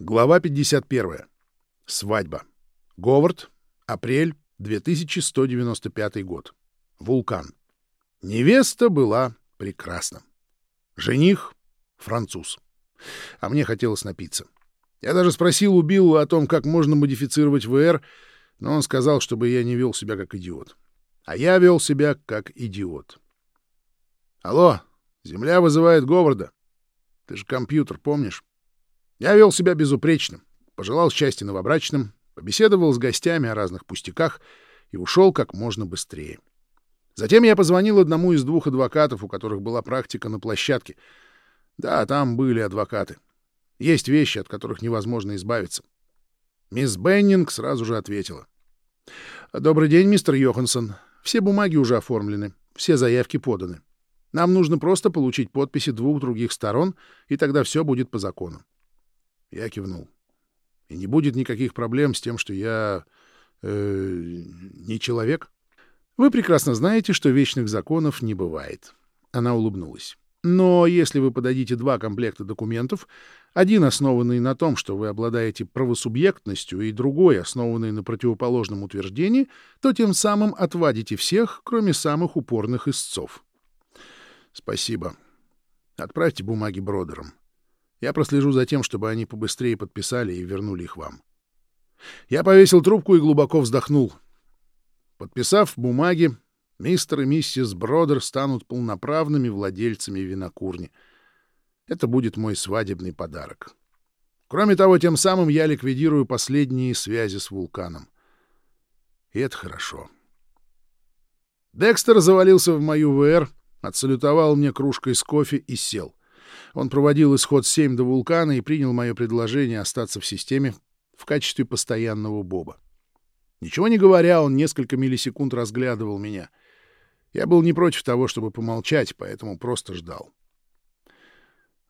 Глава 51. Свадьба. Говард. Апрель 2195 год. Вулкан. Невеста была прекрасна. Жених — француз. А мне хотелось напиться. Я даже спросил у Билла о том, как можно модифицировать ВР, но он сказал, чтобы я не вел себя как идиот. А я вел себя как идиот. Алло, Земля вызывает Говарда. Ты же компьютер, помнишь? Я вел себя безупречно, пожелал счастья новобрачным, побеседовал с гостями о разных пустяках и ушел как можно быстрее. Затем я позвонил одному из двух адвокатов, у которых была практика на площадке. Да, там были адвокаты. Есть вещи, от которых невозможно избавиться. Мисс Беннинг сразу же ответила. «Добрый день, мистер Йоханссон. Все бумаги уже оформлены, все заявки поданы. Нам нужно просто получить подписи двух других сторон, и тогда все будет по закону. Я кивнул. И не будет никаких проблем с тем, что я... Э, не человек. Вы прекрасно знаете, что вечных законов не бывает. Она улыбнулась. Но если вы подадите два комплекта документов, один основанный на том, что вы обладаете правосубъектностью, и другой, основанный на противоположном утверждении, то тем самым отвадите всех, кроме самых упорных истцов. Спасибо. Отправьте бумаги бродерам. Я прослежу за тем, чтобы они побыстрее подписали и вернули их вам. Я повесил трубку и глубоко вздохнул. Подписав бумаги, мистер и миссис Бродер станут полноправными владельцами винокурни. Это будет мой свадебный подарок. Кроме того, тем самым я ликвидирую последние связи с вулканом. И это хорошо. Декстер завалился в мою ВР, отсалютовал мне кружкой с кофе и сел — он проводил исход 7 до вулкана и принял мое предложение остаться в системе в качестве постоянного боба. Ничего не говоря, он несколько миллисекунд разглядывал меня. Я был не против того, чтобы помолчать, поэтому просто ждал.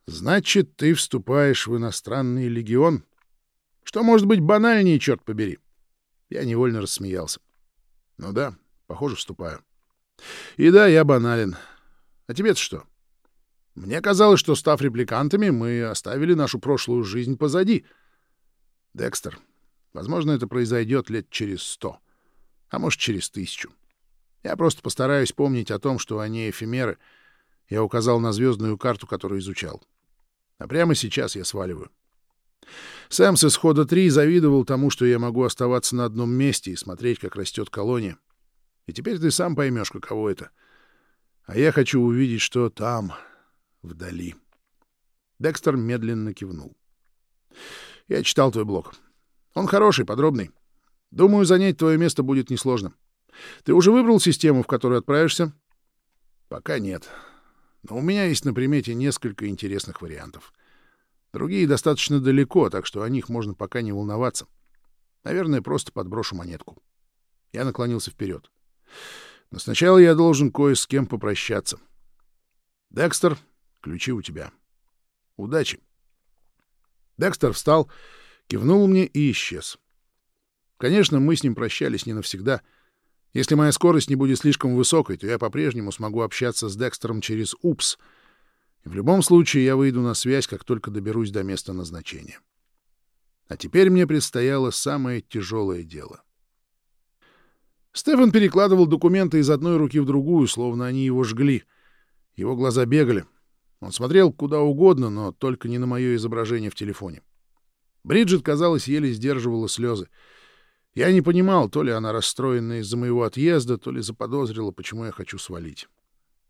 «Значит, ты вступаешь в иностранный легион? Что может быть банальнее, черт побери?» Я невольно рассмеялся. «Ну да, похоже, вступаю. И да, я банален. А тебе-то что?» Мне казалось, что, став репликантами, мы оставили нашу прошлую жизнь позади. Декстер, возможно, это произойдет лет через сто, а может, через тысячу. Я просто постараюсь помнить о том, что они эфемеры. Я указал на звездную карту, которую изучал. А прямо сейчас я сваливаю. Сэм с исхода 3 завидовал тому, что я могу оставаться на одном месте и смотреть, как растет колония. И теперь ты сам поймешь, каково это. А я хочу увидеть, что там, вдали. Декстер медленно кивнул. «Я читал твой блог. Он хороший, подробный. Думаю, занять твое место будет несложно. Ты уже выбрал систему, в которую отправишься?» «Пока нет. Но у меня есть на примете несколько интересных вариантов. Другие достаточно далеко, так что о них можно пока не волноваться. Наверное, просто подброшу монетку». Я наклонился вперед. «Но сначала я должен кое с кем попрощаться». Декстер Ключи у тебя. Удачи. Декстер встал, кивнул мне и исчез. Конечно, мы с ним прощались не навсегда. Если моя скорость не будет слишком высокой, то я по-прежнему смогу общаться с Декстером через УПС. И в любом случае я выйду на связь, как только доберусь до места назначения. А теперь мне предстояло самое тяжелое дело. Стефан перекладывал документы из одной руки в другую, словно они его жгли. Его глаза бегали. Он смотрел куда угодно, но только не на мое изображение в телефоне. Бриджит, казалось, еле сдерживала слезы. Я не понимал, то ли она расстроена из-за моего отъезда, то ли заподозрила, почему я хочу свалить.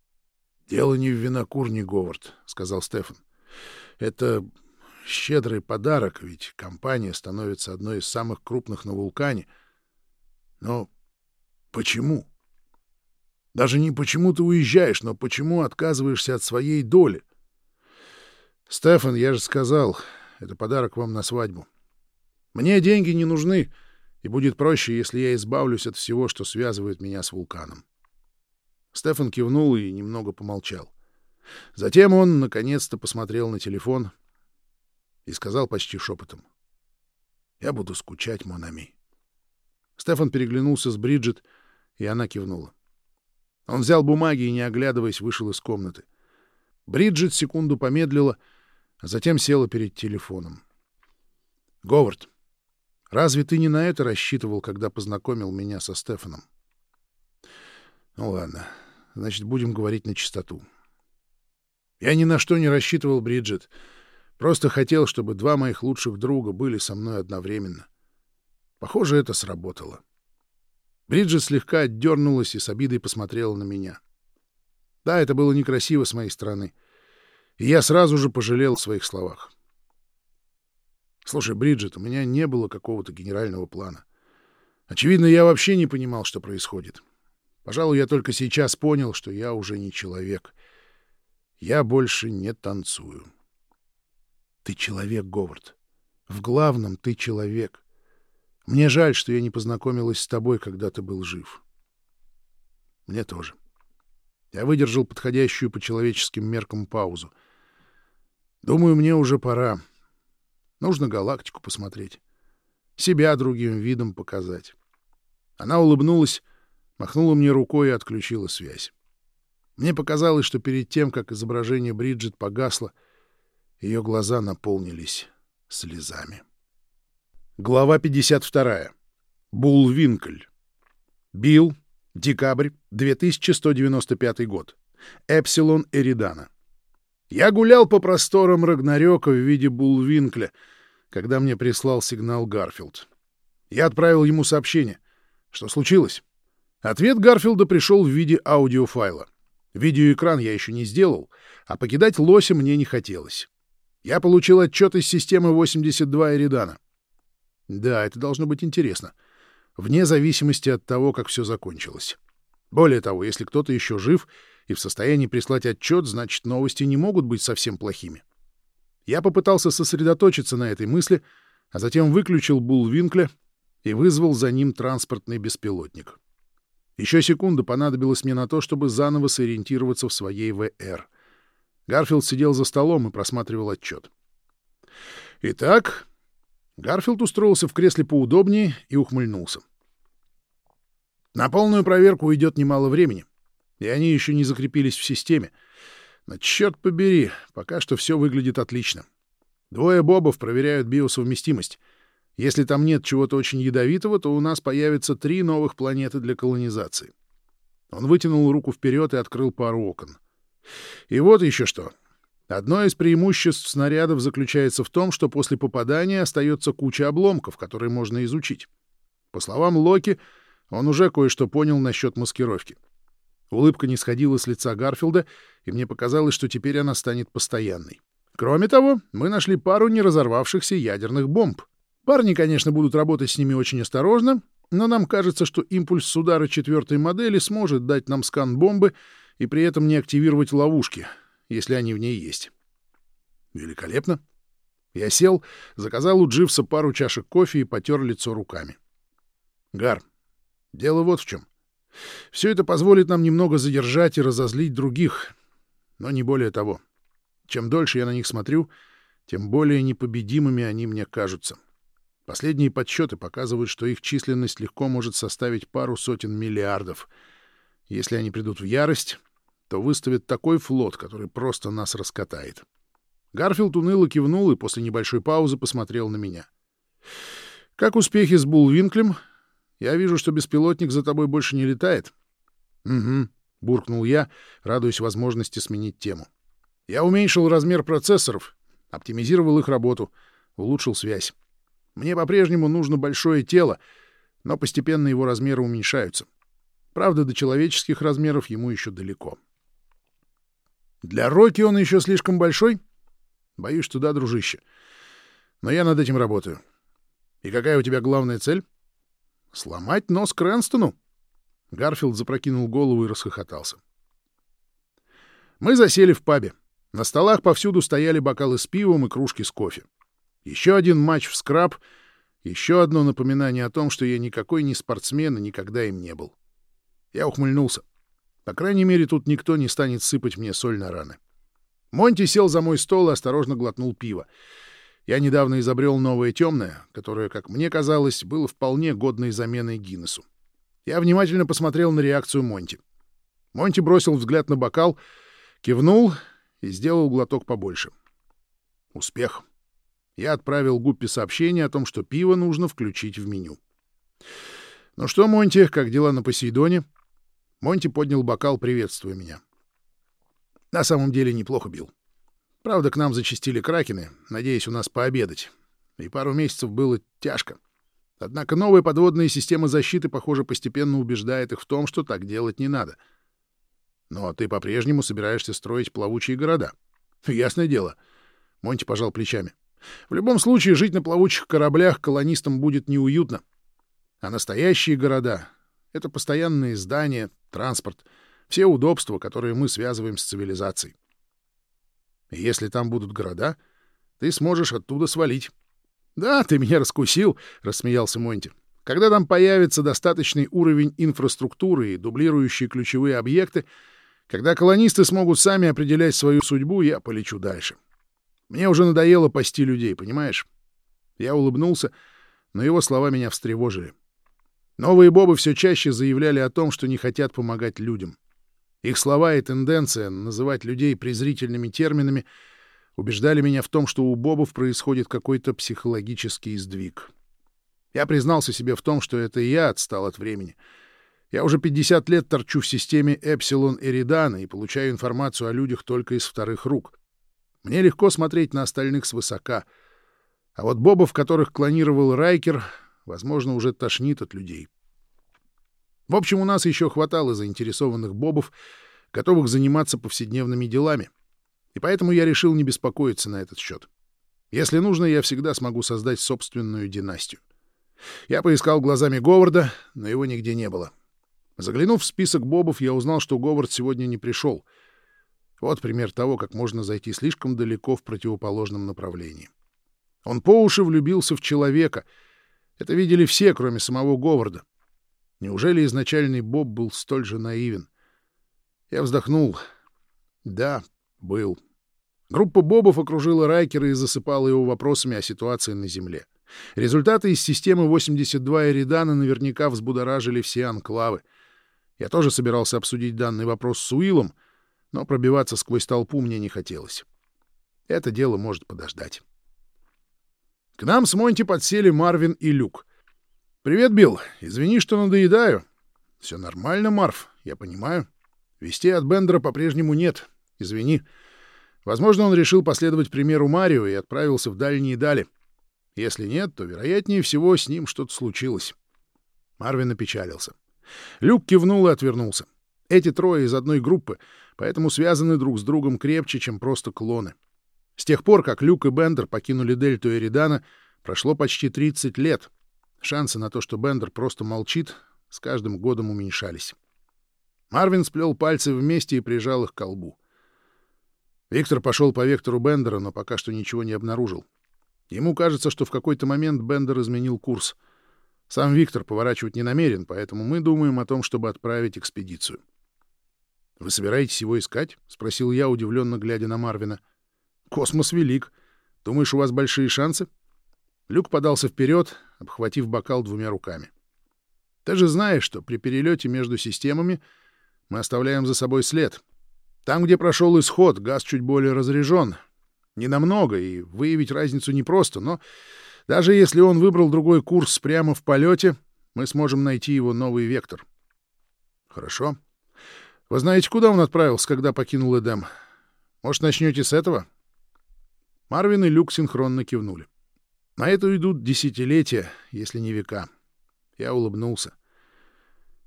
— Дело не в винокурне, Говард, — сказал Стефан. — Это щедрый подарок, ведь компания становится одной из самых крупных на вулкане. Но почему? — даже не почему ты уезжаешь, но почему отказываешься от своей доли. Стефан, я же сказал, это подарок вам на свадьбу. Мне деньги не нужны, и будет проще, если я избавлюсь от всего, что связывает меня с вулканом. Стефан кивнул и немного помолчал. Затем он, наконец-то, посмотрел на телефон и сказал почти шепотом. «Я буду скучать, Монами». Стефан переглянулся с Бриджит, и она кивнула. Он взял бумаги и, не оглядываясь, вышел из комнаты. Бриджит секунду помедлила, а затем села перед телефоном. Говард, разве ты не на это рассчитывал, когда познакомил меня со Стефаном? Ну ладно, значит, будем говорить на чистоту. Я ни на что не рассчитывал, Бриджит. Просто хотел, чтобы два моих лучших друга были со мной одновременно. Похоже, это сработало. Бриджит слегка отдернулась и с обидой посмотрела на меня. Да, это было некрасиво с моей стороны. И я сразу же пожалел о своих словах. Слушай, Бриджит, у меня не было какого-то генерального плана. Очевидно, я вообще не понимал, что происходит. Пожалуй, я только сейчас понял, что я уже не человек. Я больше не танцую. Ты человек, Говард. В главном ты человек. Мне жаль, что я не познакомилась с тобой, когда ты был жив. Мне тоже. Я выдержал подходящую по человеческим меркам паузу. Думаю, мне уже пора. Нужно галактику посмотреть. Себя другим видом показать. Она улыбнулась, махнула мне рукой и отключила связь. Мне показалось, что перед тем, как изображение Бриджит погасло, ее глаза наполнились слезами. Глава 52. Булвинкль. Билл. Декабрь. 2195 год. Эпсилон Эридана. Я гулял по просторам Рагнарёка в виде Булвинкля, когда мне прислал сигнал Гарфилд. Я отправил ему сообщение. Что случилось? Ответ Гарфилда пришел в виде аудиофайла. Видеоэкран я еще не сделал, а покидать лося мне не хотелось. Я получил отчет из системы 82 Эридана. Да, это должно быть интересно. Вне зависимости от того, как все закончилось. Более того, если кто-то еще жив и в состоянии прислать отчет, значит, новости не могут быть совсем плохими. Я попытался сосредоточиться на этой мысли, а затем выключил Булвинкля и вызвал за ним транспортный беспилотник. Еще секунда понадобилось мне на то, чтобы заново сориентироваться в своей ВР. Гарфилд сидел за столом и просматривал отчет. «Итак, Гарфилд устроился в кресле поудобнее и ухмыльнулся. На полную проверку уйдет немало времени, и они еще не закрепились в системе. Но черт побери, пока что все выглядит отлично. Двое бобов проверяют биосовместимость. Если там нет чего-то очень ядовитого, то у нас появится три новых планеты для колонизации. Он вытянул руку вперед и открыл пару окон. И вот еще что. Одно из преимуществ снарядов заключается в том, что после попадания остается куча обломков, которые можно изучить. По словам Локи, он уже кое-что понял насчет маскировки. Улыбка не сходила с лица Гарфилда, и мне показалось, что теперь она станет постоянной. Кроме того, мы нашли пару неразорвавшихся ядерных бомб. Парни, конечно, будут работать с ними очень осторожно, но нам кажется, что импульс с удара четвертой модели сможет дать нам скан бомбы и при этом не активировать ловушки — если они в ней есть. Великолепно. Я сел, заказал у Дживса пару чашек кофе и потер лицо руками. Гар, дело вот в чем. Все это позволит нам немного задержать и разозлить других, но не более того. Чем дольше я на них смотрю, тем более непобедимыми они мне кажутся. Последние подсчеты показывают, что их численность легко может составить пару сотен миллиардов. Если они придут в ярость, то выставит такой флот, который просто нас раскатает. Гарфилд уныло кивнул и после небольшой паузы посмотрел на меня. «Как успехи с Булвинклем? Я вижу, что беспилотник за тобой больше не летает». «Угу», — буркнул я, радуясь возможности сменить тему. «Я уменьшил размер процессоров, оптимизировал их работу, улучшил связь. Мне по-прежнему нужно большое тело, но постепенно его размеры уменьшаются. Правда, до человеческих размеров ему еще далеко». Для Рокки он еще слишком большой? Боюсь, что да, дружище. Но я над этим работаю. И какая у тебя главная цель? Сломать нос Крэнстону? Гарфилд запрокинул голову и расхохотался. Мы засели в пабе. На столах повсюду стояли бокалы с пивом и кружки с кофе. Еще один матч в скраб, еще одно напоминание о том, что я никакой не спортсмен и никогда им не был. Я ухмыльнулся. По крайней мере, тут никто не станет сыпать мне соль на раны. Монти сел за мой стол и осторожно глотнул пиво. Я недавно изобрел новое темное, которое, как мне казалось, было вполне годной заменой Гиннесу. Я внимательно посмотрел на реакцию Монти. Монти бросил взгляд на бокал, кивнул и сделал глоток побольше. Успех. Я отправил Гуппи сообщение о том, что пиво нужно включить в меню. «Ну что, Монти, как дела на Посейдоне?» Монти поднял бокал, приветствуя меня. На самом деле неплохо бил. Правда, к нам зачастили кракены, надеясь у нас пообедать. И пару месяцев было тяжко. Однако новая подводная система защиты, похоже, постепенно убеждает их в том, что так делать не надо. Но ты по-прежнему собираешься строить плавучие города. Ясное дело. Монти пожал плечами. В любом случае, жить на плавучих кораблях колонистам будет неуютно. А настоящие города — это постоянные здания, транспорт, все удобства, которые мы связываем с цивилизацией. И если там будут города, ты сможешь оттуда свалить. — Да, ты меня раскусил, — рассмеялся Монти. — Когда там появится достаточный уровень инфраструктуры и дублирующие ключевые объекты, когда колонисты смогут сами определять свою судьбу, я полечу дальше. Мне уже надоело пасти людей, понимаешь? Я улыбнулся, но его слова меня встревожили. Новые бобы все чаще заявляли о том, что не хотят помогать людям. Их слова и тенденция называть людей презрительными терминами — убеждали меня в том, что у бобов происходит какой-то психологический сдвиг. Я признался себе в том, что это я отстал от времени. Я уже 50 лет торчу в системе Эпсилон Эридана и получаю информацию о людях только из вторых рук. Мне легко смотреть на остальных свысока. А вот бобов, которых клонировал Райкер, возможно, уже тошнит от людей. В общем, у нас еще хватало заинтересованных бобов, готовых заниматься повседневными делами — и поэтому я решил не беспокоиться на этот счет. Если нужно, я всегда смогу создать собственную династию. Я поискал глазами Говарда, но его нигде не было. Заглянув в список бобов, я узнал, что Говард сегодня не пришел. Вот пример того, как можно зайти слишком далеко в противоположном направлении. Он по уши влюбился в человека. Это видели все, кроме самого Говарда. Неужели изначальный Боб был столь же наивен? Я вздохнул. Да, был. Группа бобов окружила Райкера и засыпала его вопросами о ситуации на Земле. Результаты из системы 82 Эридана наверняка взбудоражили все анклавы. Я тоже собирался обсудить данный вопрос с Уиллом, но пробиваться сквозь толпу мне не хотелось. Это дело может подождать. К нам с Монти подсели Марвин и Люк. «Привет, Билл. Извини, что надоедаю». «Все нормально, Марв, я понимаю. Вести от Бендера по-прежнему нет. Извини. Возможно, он решил последовать примеру Марио и отправился в дальние дали. Если нет, то, вероятнее всего, с ним что-то случилось. Марвин опечалился. Люк кивнул и отвернулся. Эти трое из одной группы, поэтому связаны друг с другом крепче, чем просто клоны. С тех пор, как Люк и Бендер покинули дельту Эридана, прошло почти 30 лет. Шансы на то, что Бендер просто молчит, с каждым годом уменьшались. Марвин сплел пальцы вместе и прижал их ко лбу. Виктор пошел по вектору Бендера, но пока что ничего не обнаружил. Ему кажется, что в какой-то момент Бендер изменил курс. Сам Виктор поворачивать не намерен, поэтому мы думаем о том, чтобы отправить экспедицию. «Вы собираетесь его искать?» — спросил я, удивленно глядя на Марвина. «Космос велик. Думаешь, у вас большие шансы?» Люк подался вперед, обхватив бокал двумя руками. «Ты же знаешь, что при перелете между системами мы оставляем за собой след, там, где прошел исход, газ чуть более разряжен. Ненамного, и выявить разницу непросто, но даже если он выбрал другой курс прямо в полете, мы сможем найти его новый вектор. Хорошо. Вы знаете, куда он отправился, когда покинул Эдем? Может, начнете с этого? Марвин и Люк синхронно кивнули. На это идут десятилетия, если не века. Я улыбнулся.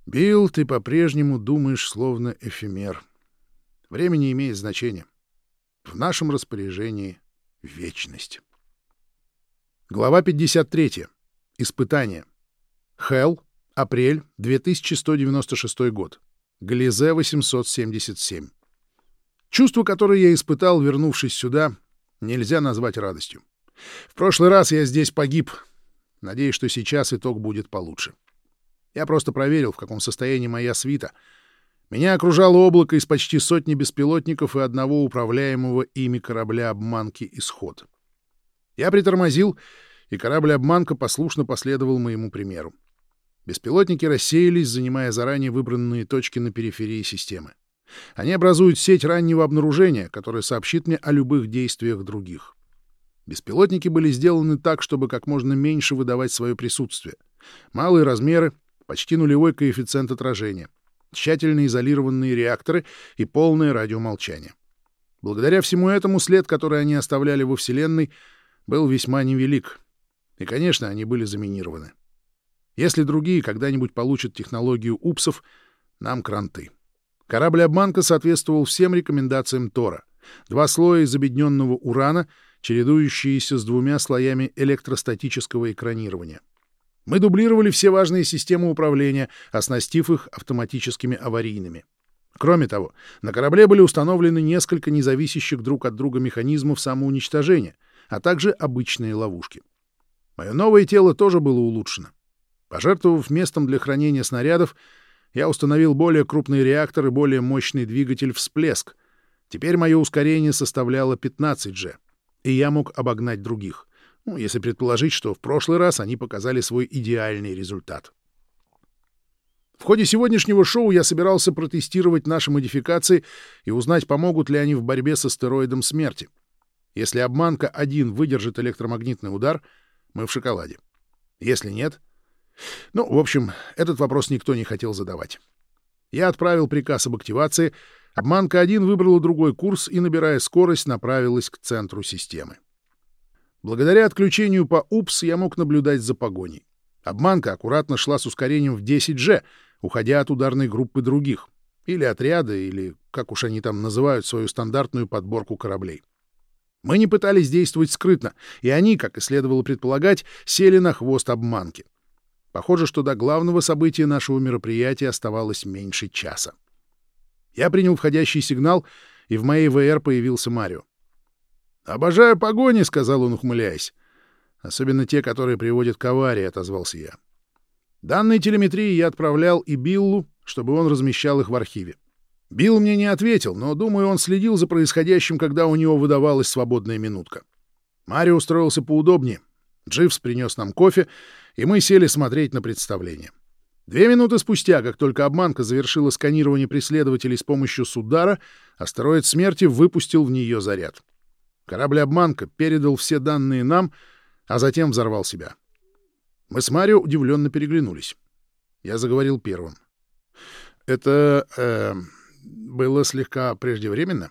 Билл, ты по-прежнему думаешь, словно эфемер. Время не имеет значения. В нашем распоряжении вечность. Глава 53. Испытание. Хелл. Апрель 2196 год. Гализе 877. Чувство, которое я испытал, вернувшись сюда, нельзя назвать радостью. В прошлый раз я здесь погиб. Надеюсь, что сейчас итог будет получше. Я просто проверил, в каком состоянии моя свита — меня окружало облако из почти сотни беспилотников и одного управляемого ими корабля-обманки «Исход». Я притормозил, и корабль-обманка послушно последовал моему примеру. Беспилотники рассеялись, занимая заранее выбранные точки на периферии системы. Они образуют сеть раннего обнаружения, которая сообщит мне о любых действиях других. Беспилотники были сделаны так, чтобы как можно меньше выдавать свое присутствие. Малые размеры, почти нулевой коэффициент отражения, тщательно изолированные реакторы и полное радиомолчание. Благодаря всему этому след, который они оставляли во Вселенной, был весьма невелик. И, конечно, они были заминированы. Если другие когда-нибудь получат технологию УПСов, нам кранты. Корабль-обманка соответствовал всем рекомендациям Тора. Два слоя из обедненного урана, чередующиеся с двумя слоями электростатического экранирования. Мы дублировали все важные системы управления, оснастив их автоматическими аварийными. Кроме того, на корабле были установлены несколько независящих друг от друга механизмов самоуничтожения, а также обычные ловушки. Мое новое тело тоже было улучшено. Пожертвовав местом для хранения снарядов, я установил более крупный реактор и более мощный двигатель «Всплеск». Теперь мое ускорение составляло 15G, и я мог обогнать других, ну, если предположить, что в прошлый раз они показали свой идеальный результат. В ходе сегодняшнего шоу я собирался протестировать наши модификации и узнать, помогут ли они в борьбе с астероидом смерти. Если обманка-1 выдержит электромагнитный удар, мы в шоколаде. Если нет... Ну, в общем, этот вопрос никто не хотел задавать. Я отправил приказ об активации, обманка-1 выбрала другой курс и, набирая скорость, направилась к центру системы. Благодаря отключению по УПС я мог наблюдать за погоней. Обманка аккуратно шла с ускорением в 10G — уходя от ударной группы других, или отряда, или, как уж они там называют, свою стандартную подборку кораблей. Мы не пытались действовать скрытно, и они, как и следовало предполагать, сели на хвост обманки. Похоже, что до главного события нашего мероприятия оставалось меньше часа. Я принял входящий сигнал, и в моей ВР появился Марио. «Обожаю погони», — сказал он, ухмыляясь. «Особенно те, которые приводят к аварии», — отозвался я. Данные телеметрии я отправлял и Биллу, чтобы он размещал их в архиве. Билл мне не ответил, но, думаю, он следил за происходящим, когда у него выдавалась свободная минутка. Марио устроился поудобнее. Дживс принес нам кофе, и мы сели смотреть на представление. Две минуты спустя, как только обманка завершила сканирование преследователей с помощью Судара, астероид смерти выпустил в нее заряд. Корабль-обманка передал все данные нам, а затем взорвал себя. Мы с Марио удивленно переглянулись. Я заговорил первым. «Это... Э, было слегка преждевременно?»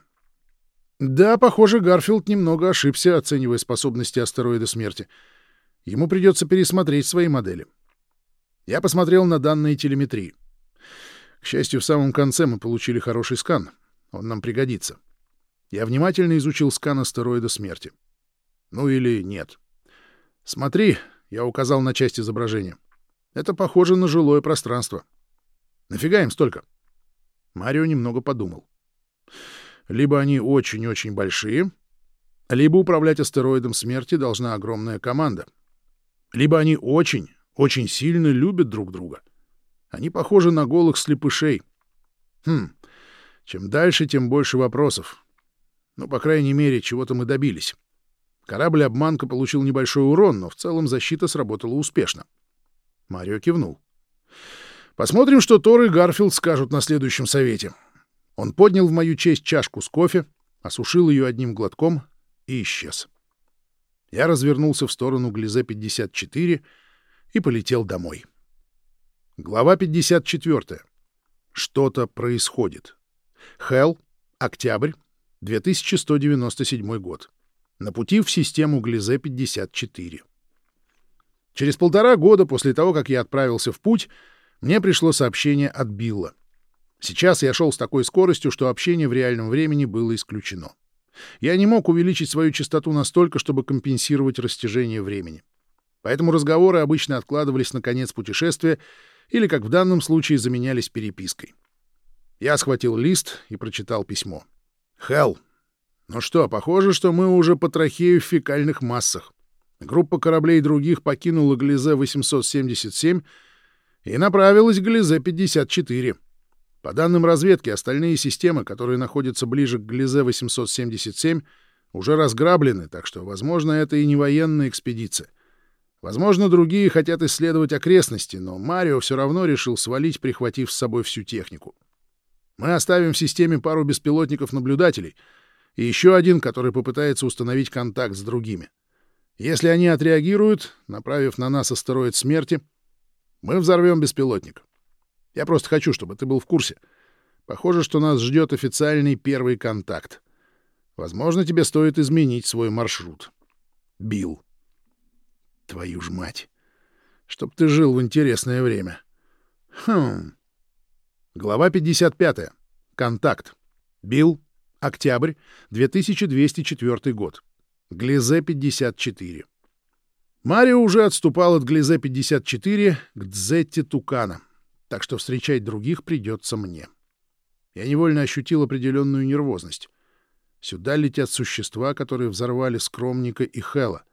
«Да, похоже, Гарфилд немного ошибся, оценивая способности астероида смерти. Ему придется пересмотреть свои модели». Я посмотрел на данные телеметрии. К счастью, в самом конце мы получили хороший скан. Он нам пригодится. Я внимательно изучил скан астероида смерти. Ну или нет. Смотри, я указал на часть изображения. Это похоже на жилое пространство. Нафига им столько? Марио немного подумал. Либо они очень-очень большие, либо управлять астероидом смерти должна огромная команда. Либо они очень, очень сильно любят друг друга. Они похожи на голых слепышей. Хм, чем дальше, тем больше вопросов. Ну, по крайней мере, чего-то мы добились. Корабль-обманка получил небольшой урон, но в целом защита сработала успешно. Марио кивнул. «Посмотрим, что Тор и Гарфилд скажут на следующем совете». Он поднял в мою честь чашку с кофе, осушил ее одним глотком и исчез. Я развернулся в сторону Глизе-54 и полетел домой. Глава 54. Что-то происходит. Хелл, октябрь, 2197 год на пути в систему Глизе-54. Через полтора года после того, как я отправился в путь, мне пришло сообщение от Билла. Сейчас я шел с такой скоростью, что общение в реальном времени было исключено. Я не мог увеличить свою частоту настолько, чтобы компенсировать растяжение времени. Поэтому разговоры обычно откладывались на конец путешествия или, как в данном случае, заменялись перепиской. Я схватил лист и прочитал письмо. «Хелл, ну что, похоже, что мы уже по трахею в фекальных массах. Группа кораблей других покинула Глизе-877 и направилась к Глизе-54. По данным разведки, остальные системы, которые находятся ближе к Глизе-877, уже разграблены, так что, возможно, это и не военная экспедиция. Возможно, другие хотят исследовать окрестности, но Марио все равно решил свалить, прихватив с собой всю технику. Мы оставим в системе пару беспилотников-наблюдателей — и еще один, который попытается установить контакт с другими. Если они отреагируют, направив на нас астероид смерти, мы взорвем беспилотник. Я просто хочу, чтобы ты был в курсе. Похоже, что нас ждет официальный первый контакт. Возможно, тебе стоит изменить свой маршрут. Билл. Твою ж мать. Чтоб ты жил в интересное время. Хм. Глава 55. Контакт. Билл. Октябрь. 2204 год. Глизе-54. Марио уже отступал от Глизе-54 к Дзетте Тукана, так что встречать других придется мне. Я невольно ощутил определенную нервозность. Сюда летят существа, которые взорвали Скромника и Хела.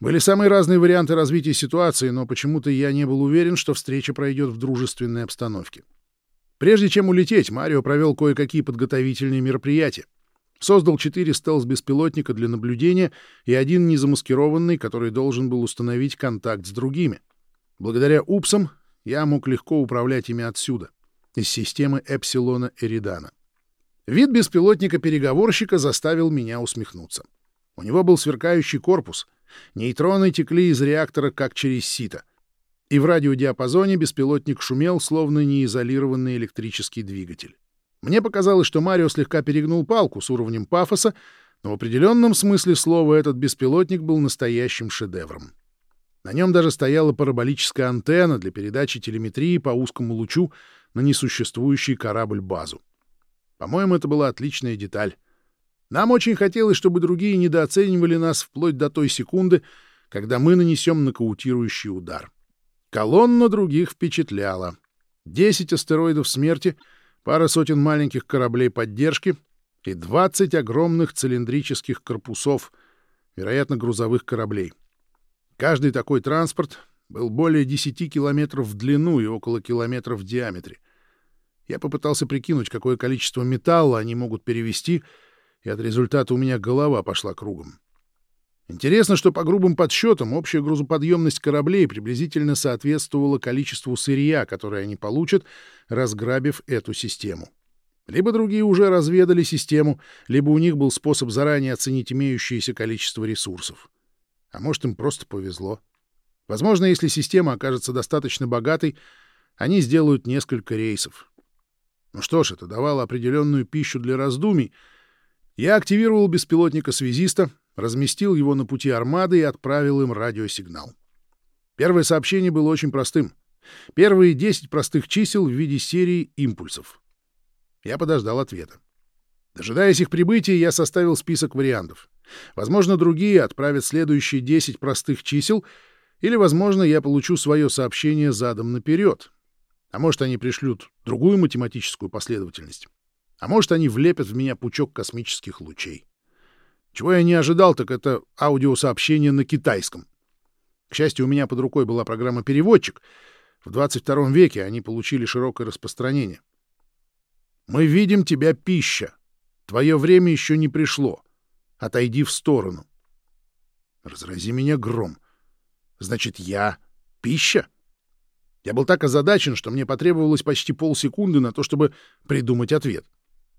Были самые разные варианты развития ситуации, но почему-то я не был уверен, что встреча пройдет в дружественной обстановке. Прежде чем улететь, Марио провел кое-какие подготовительные мероприятия. Создал четыре стелс-беспилотника для наблюдения и один незамаскированный, который должен был установить контакт с другими. Благодаря упсам я мог легко управлять ими отсюда, из системы Эпсилона Эридана. Вид беспилотника-переговорщика заставил меня усмехнуться. У него был сверкающий корпус. Нейтроны текли из реактора, как через сито. И в радиодиапазоне беспилотник шумел, словно неизолированный электрический двигатель. Мне показалось, что Марио слегка перегнул палку с уровнем пафоса, но в определенном смысле слова этот беспилотник был настоящим шедевром. На нем даже стояла параболическая антенна для передачи телеметрии по узкому лучу на несуществующий корабль-базу. По-моему, это была отличная деталь. Нам очень хотелось, чтобы другие недооценивали нас вплоть до той секунды, когда мы нанесем нокаутирующий удар. Колонна других впечатляла. Десять астероидов смерти — пара сотен маленьких кораблей поддержки и 20 огромных цилиндрических корпусов, вероятно, грузовых кораблей. Каждый такой транспорт был более 10 километров в длину и около километра в диаметре. Я попытался прикинуть, какое количество металла они могут перевести, и от результата у меня голова пошла кругом. Интересно, что по грубым подсчетам общая грузоподъемность кораблей приблизительно соответствовала количеству сырья, которое они получат, разграбив эту систему. Либо другие уже разведали систему, либо у них был способ заранее оценить имеющееся количество ресурсов. А может, им просто повезло. Возможно, если система окажется достаточно богатой, они сделают несколько рейсов. Ну что ж, это давало определенную пищу для раздумий. Я активировал беспилотника-связиста — разместил его на пути армады и отправил им радиосигнал. Первое сообщение было очень простым. Первые 10 простых чисел в виде серии импульсов. Я подождал ответа. Дожидаясь их прибытия, я составил список вариантов. Возможно, другие отправят следующие 10 простых чисел, или, возможно, я получу свое сообщение задом наперед. А может, они пришлют другую математическую последовательность. А может, они влепят в меня пучок космических лучей. Чего я не ожидал, так это аудиосообщение на китайском. К счастью, у меня под рукой была программа-переводчик. В 22 веке они получили широкое распространение. «Мы видим тебя, пища. Твое время еще не пришло. Отойди в сторону». «Разрази меня гром. Значит, я пища?» Я был так озадачен, что мне потребовалось почти полсекунды на то, чтобы придумать ответ.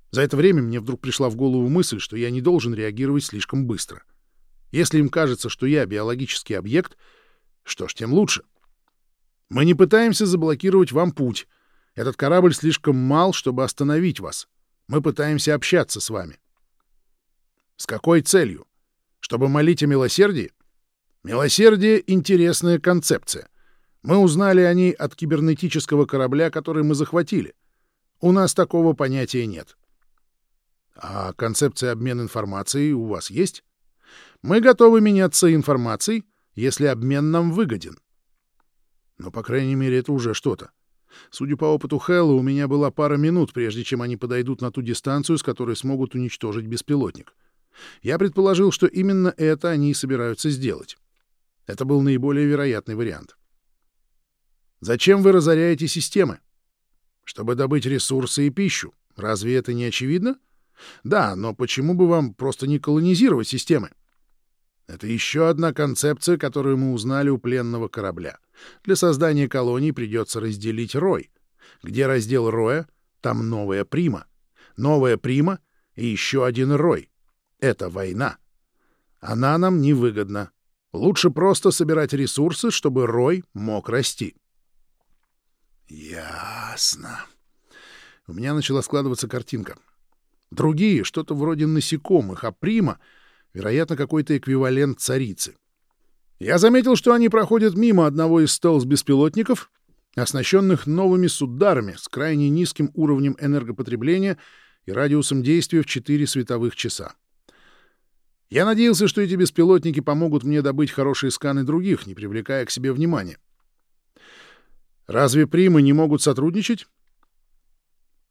За это время мне вдруг пришла в голову мысль, что я не должен реагировать слишком быстро. Если им кажется, что я биологический объект, что ж, тем лучше. Мы не пытаемся заблокировать вам путь. Этот корабль слишком мал, чтобы остановить вас. Мы пытаемся общаться с вами. С какой целью? Чтобы молить о милосердии? Милосердие — интересная концепция. Мы узнали о ней от кибернетического корабля, который мы захватили. У нас такого понятия нет. А концепция обмена информацией у вас есть? Мы готовы меняться информацией, если обмен нам выгоден. Но, по крайней мере, это уже что-то. Судя по опыту Хэлла, у меня была пара минут, прежде чем они подойдут на ту дистанцию, с которой смогут уничтожить беспилотник. Я предположил, что именно это они и собираются сделать. Это был наиболее вероятный вариант. Зачем вы разоряете системы? Чтобы добыть ресурсы и пищу. Разве это не очевидно? — да, но почему бы вам просто не колонизировать системы? Это еще одна концепция, которую мы узнали у пленного корабля. Для создания колоний придется разделить рой. Где раздел роя, там новая прима. Новая прима и еще один рой. Это война. Она нам невыгодна. Лучше просто собирать ресурсы, чтобы рой мог расти. Ясно. У меня начала складываться картинка. Другие — что-то вроде насекомых, а прима — вероятно, какой-то эквивалент царицы. Я заметил, что они проходят мимо одного из стелс-беспилотников, оснащенных новыми сударами с крайне низким уровнем энергопотребления и радиусом действия в 4 световых часа. Я надеялся, что эти беспилотники помогут мне добыть хорошие сканы других, не привлекая к себе внимания. Разве примы не могут сотрудничать?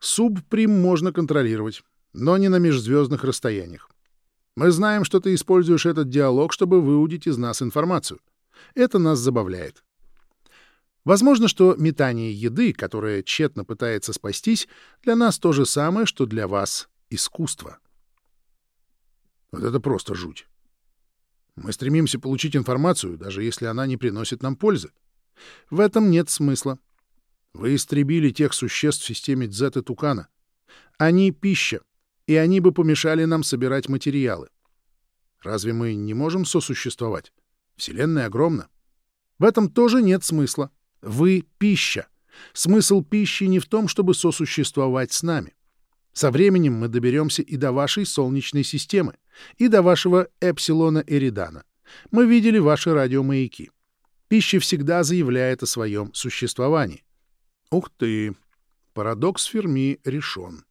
Субприм можно контролировать, но не на межзвездных расстояниях. Мы знаем, что ты используешь этот диалог, чтобы выудить из нас информацию. Это нас забавляет. Возможно, что метание еды, которое тщетно пытается спастись, для нас то же самое, что для вас искусство. Вот это просто жуть. Мы стремимся получить информацию, даже если она не приносит нам пользы. В этом нет смысла. Вы истребили тех существ в системе Дзет и Тукана. Они — пища, и они бы помешали нам собирать материалы. Разве мы не можем сосуществовать? Вселенная огромна. В этом тоже нет смысла. Вы — пища. Смысл пищи не в том, чтобы сосуществовать с нами. Со временем мы доберемся и до вашей Солнечной системы, и до вашего Эпсилона Эридана. Мы видели ваши радиомаяки. Пища всегда заявляет о своем существовании. Ух ты! Парадокс Ферми решен.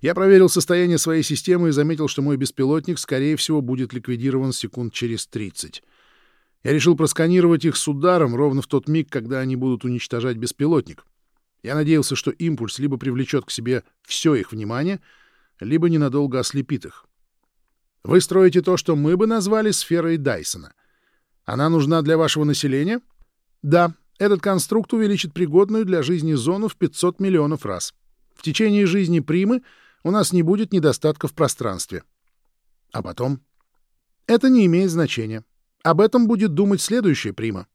Я проверил состояние своей системы и заметил, что мой беспилотник, скорее всего, будет ликвидирован секунд через 30. Я решил просканировать их с ударом ровно в тот миг, когда они будут уничтожать беспилотник. Я надеялся, что импульс либо привлечет к себе все их внимание, либо ненадолго ослепит их. Вы строите то, что мы бы назвали сферой Дайсона. Она нужна для вашего населения? Да, этот конструкт увеличит пригодную для жизни зону в 500 миллионов раз. Течение жизни примы у нас не будет недостатка в пространстве. А потом? Это не имеет значения. Об этом будет думать следующая прима.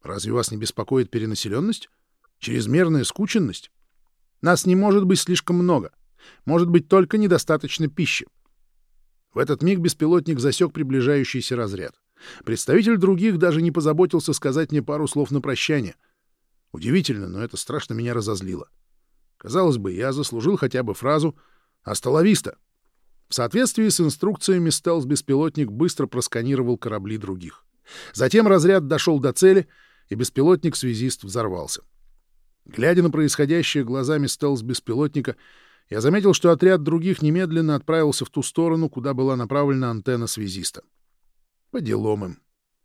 Разве вас не беспокоит перенаселенность? Чрезмерная скученность? Нас не может быть слишком много. Может быть только недостаточно пищи. В этот миг беспилотник засек приближающийся разряд. Представитель других даже не позаботился сказать мне пару слов на прощание. Удивительно, но это страшно меня разозлило. Казалось бы, я заслужил хотя бы фразу «Астоловиста». В соответствии с инструкциями стелс-беспилотник быстро просканировал корабли других. Затем разряд дошел до цели, и беспилотник-связист взорвался. Глядя на происходящее глазами стелс-беспилотника, я заметил, что отряд других немедленно отправился в ту сторону, куда была направлена антенна связиста. По делам им.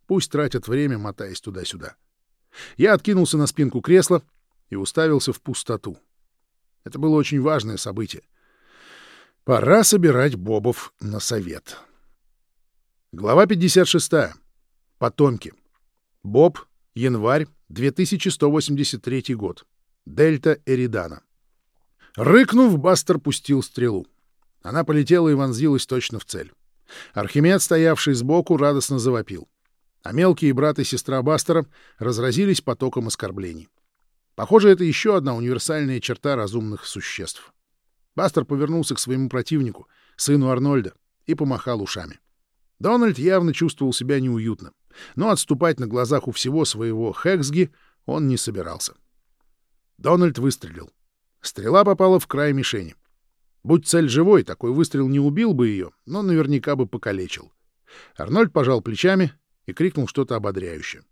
Пусть тратят время, мотаясь туда-сюда. Я откинулся на спинку кресла и уставился в пустоту. Это было очень важное событие. Пора собирать бобов на совет. Глава 56. Потомки. Боб, январь, 2183 год. Дельта Эридана. Рыкнув, Бастер пустил стрелу. Она полетела и вонзилась точно в цель. Архимед, стоявший сбоку, радостно завопил. А мелкие брат и сестра Бастера разразились потоком оскорблений. Похоже, это еще одна универсальная черта разумных существ. Бастер повернулся к своему противнику, сыну Арнольда, и помахал ушами. Дональд явно чувствовал себя неуютно, но отступать на глазах у всего своего Хексги он не собирался. Дональд выстрелил. Стрела попала в край мишени. Будь цель живой, такой выстрел не убил бы ее, но наверняка бы покалечил. Арнольд пожал плечами и крикнул что-то ободряющее.